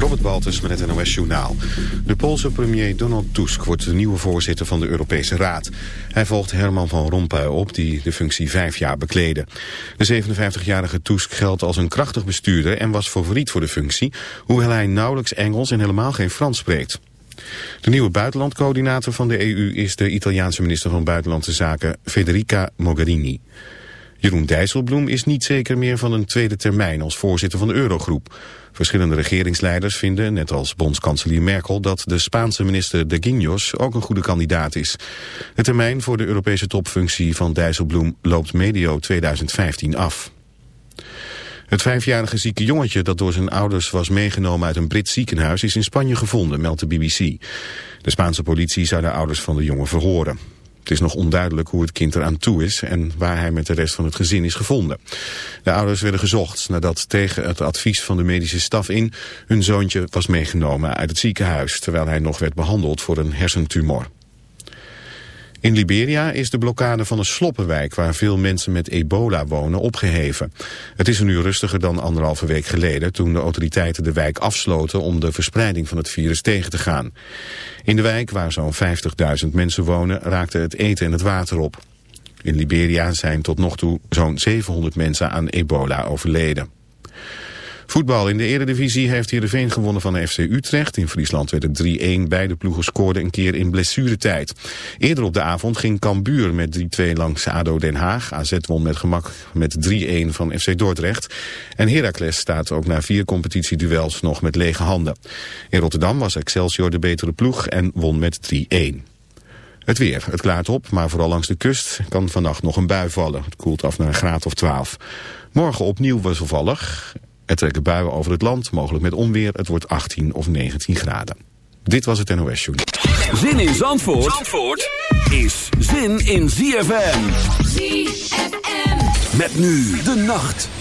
Robert Baltus met het NOS Journaal. De Poolse premier Donald Tusk wordt de nieuwe voorzitter van de Europese Raad. Hij volgt Herman van Rompuy op, die de functie vijf jaar bekleedde. De 57-jarige Tusk geldt als een krachtig bestuurder en was favoriet voor de functie... hoewel hij nauwelijks Engels en helemaal geen Frans spreekt. De nieuwe buitenlandcoördinator van de EU is de Italiaanse minister van Buitenlandse Zaken Federica Mogherini. Jeroen Dijsselbloem is niet zeker meer van een tweede termijn als voorzitter van de Eurogroep. Verschillende regeringsleiders vinden, net als bondskanselier Merkel, dat de Spaanse minister de Guindos ook een goede kandidaat is. De termijn voor de Europese topfunctie van Dijsselbloem loopt medio 2015 af. Het vijfjarige zieke jongetje dat door zijn ouders was meegenomen uit een Brits ziekenhuis is in Spanje gevonden, meldt de BBC. De Spaanse politie zou de ouders van de jongen verhoren. Het is nog onduidelijk hoe het kind eraan toe is en waar hij met de rest van het gezin is gevonden. De ouders werden gezocht nadat tegen het advies van de medische staf in hun zoontje was meegenomen uit het ziekenhuis, terwijl hij nog werd behandeld voor een hersentumor. In Liberia is de blokkade van een sloppenwijk waar veel mensen met ebola wonen opgeheven. Het is nu rustiger dan anderhalve week geleden toen de autoriteiten de wijk afsloten om de verspreiding van het virus tegen te gaan. In de wijk waar zo'n 50.000 mensen wonen raakte het eten en het water op. In Liberia zijn tot nog toe zo'n 700 mensen aan ebola overleden. Voetbal in de eredivisie heeft Heerenveen gewonnen van de FC Utrecht. In Friesland werd het 3-1. Beide ploegen scoorden een keer in blessuretijd. Eerder op de avond ging Cambuur met 3-2 langs ADO Den Haag. AZ won met gemak met 3-1 van FC Dordrecht. En Heracles staat ook na vier competitieduels nog met lege handen. In Rotterdam was Excelsior de betere ploeg en won met 3-1. Het weer. Het klaart op, maar vooral langs de kust kan vannacht nog een bui vallen. Het koelt af naar een graad of 12. Morgen opnieuw wisselvallig er trekken buien over het land, mogelijk met onweer. Het wordt 18 of 19 graden. Dit was het NOS Journal. Zin in Zandvoort, Zandvoort is zin in ZFM. ZFM. Met nu de nacht.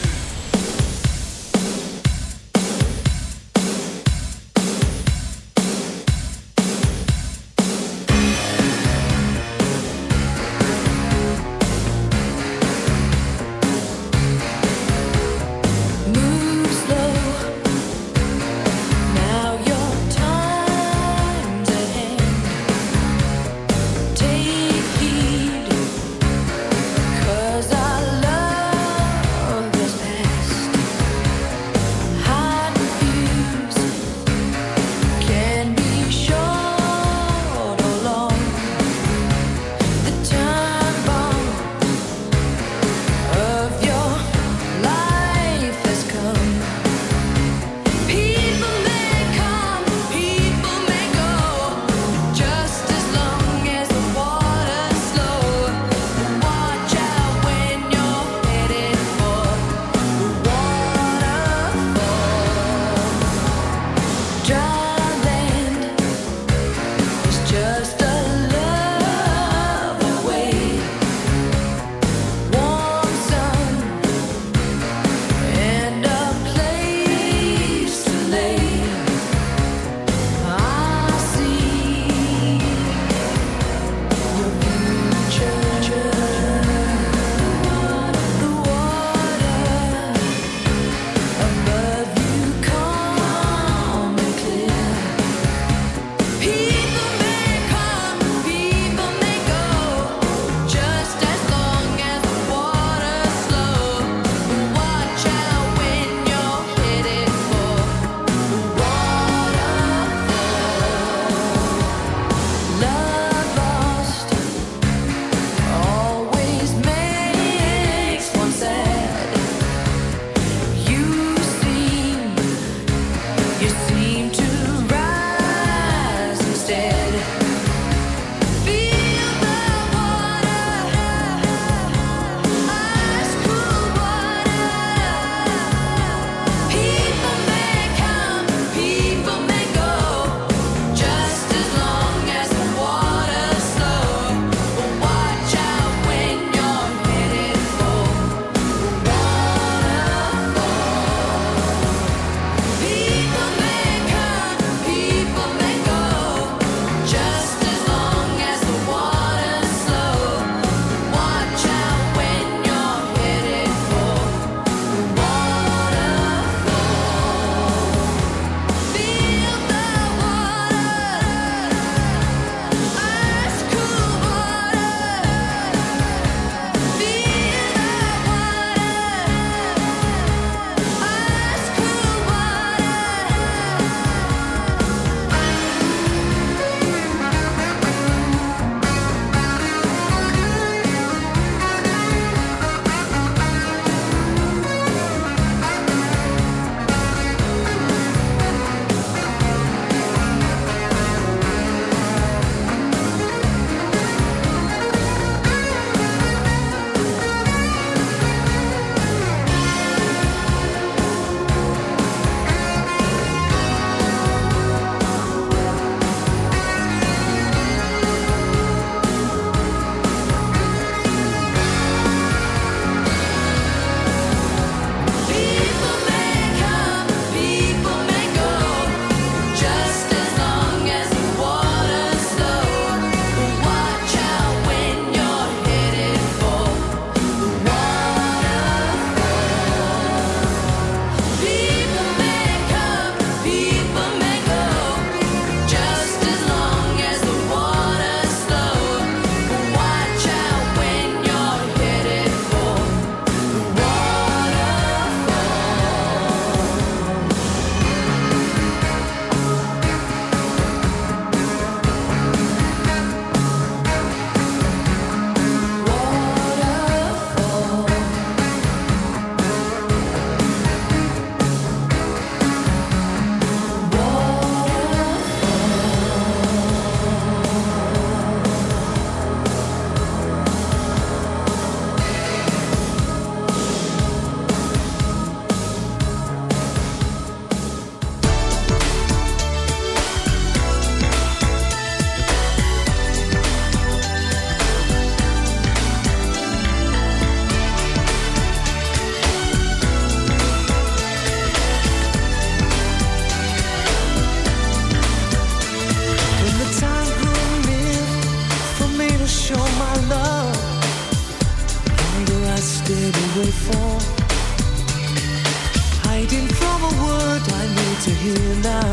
Hear now.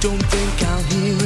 Don't think I'll hear it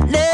live